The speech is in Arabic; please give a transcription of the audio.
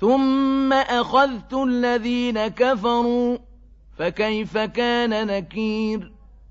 ثم أخذت الذين كفروا فكيف كان نكير